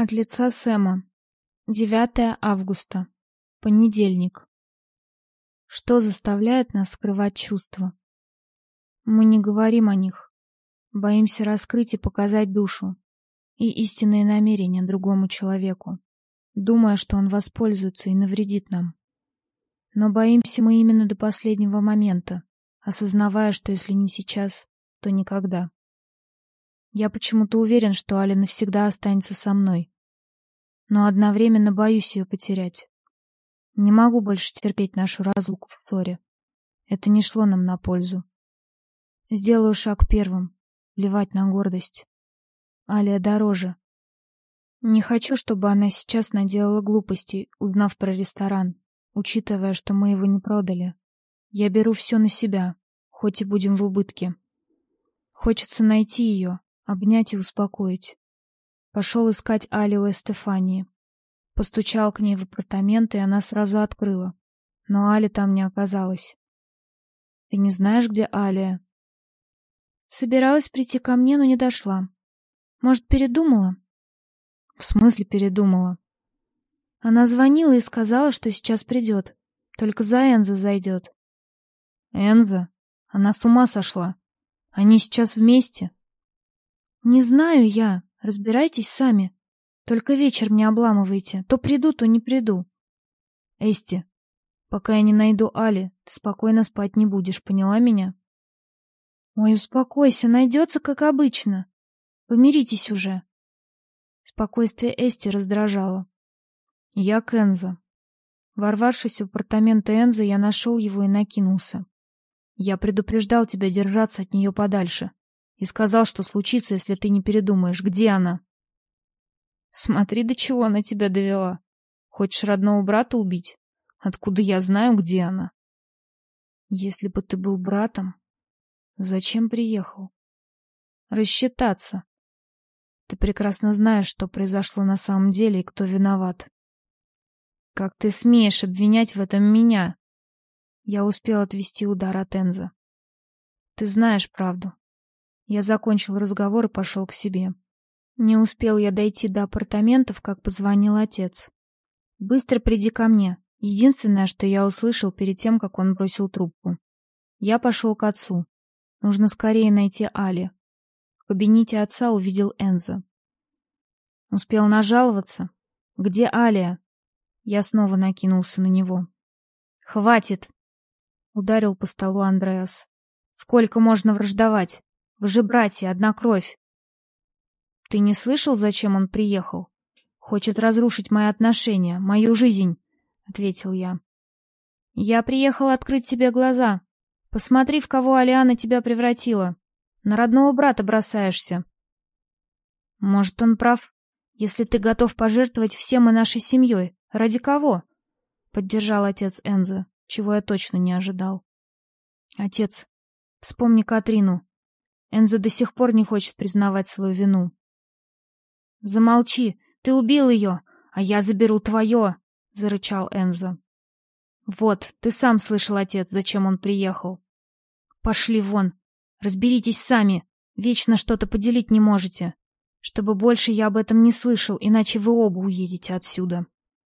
От лица Сэма. 9 августа. Понедельник. Что заставляет нас скрывать чувства? Мы не говорим о них. Боимся раскрыть и показать душу и истинные намерения другому человеку, думая, что он воспользуется и навредит нам. Но боимся мы именно до последнего момента, осознавая, что если не сейчас, то никогда. Я почему-то уверен, что Аля навсегда останется со мной. Но одновременно боюсь ее потерять. Не могу больше терпеть нашу разлуку в Флоре. Это не шло нам на пользу. Сделаю шаг первым. Плевать на гордость. Алия дороже. Не хочу, чтобы она сейчас наделала глупостей, узнав про ресторан, учитывая, что мы его не продали. Я беру все на себя, хоть и будем в убытке. Хочется найти ее, обнять и успокоить. Пошел искать Алию и Стефании. Постучал к ней в апартаменты, и она сразу открыла. Но Али там не оказалась. Ты не знаешь, где Алия? Собиралась прийти ко мне, но не дошла. Может, передумала? В смысле передумала? Она звонила и сказала, что сейчас придет. Только за Энза зайдет. Энза? Она с ума сошла. Они сейчас вместе. Не знаю я. Разбирайтесь сами. Только вечер мне обламывайте. То приду, то не приду. Эсти, пока я не найду Али, ты спокойно спать не будешь, поняла меня? Ой, успокойся, найдется, как обычно. Помиритесь уже. Спокойствие Эсти раздражало. Я Кенза. Ворвавшись в апартаменты Энза, я нашел его и накинулся. Я предупреждал тебя держаться от нее подальше. И сказал, что случится, если ты не передумаешь. Где она? Смотри, до чего она тебя довела. Хочешь родного брата убить? Откуда я знаю, где она? Если бы ты был братом, зачем приехал? Рассчитаться. Ты прекрасно знаешь, что произошло на самом деле и кто виноват. Как ты смеешь обвинять в этом меня? Я успел отвести удар от Энза. Ты знаешь правду. Я закончил разговор и пошел к себе. Не успел я дойти до апартаментов, как позвонил отец. «Быстро приди ко мне». Единственное, что я услышал перед тем, как он бросил трубку. Я пошел к отцу. Нужно скорее найти Али кабинете отца увидел Энза. Успел нажаловаться. «Где Алия?» Я снова накинулся на него. «Хватит!» — ударил по столу Андреас. «Сколько можно враждовать? Вы же братья, одна кровь!» «Ты не слышал, зачем он приехал? Хочет разрушить мои отношения, мою жизнь», — ответил я. «Я приехал открыть тебе глаза. Посмотри, в кого Алиана тебя превратила. На родного брата бросаешься. Может, он прав, если ты готов пожертвовать всем и нашей семьей. Ради кого? Поддержал отец Энза, чего я точно не ожидал. Отец, вспомни Катрину. Энза до сих пор не хочет признавать свою вину. Замолчи, ты убил ее, а я заберу твое, зарычал Энза. Вот, ты сам слышал, отец, зачем он приехал. Пошли вон, Разберитесь сами. Вечно что-то поделить не можете. Чтобы больше я об этом не слышал, иначе вы оба уедете отсюда.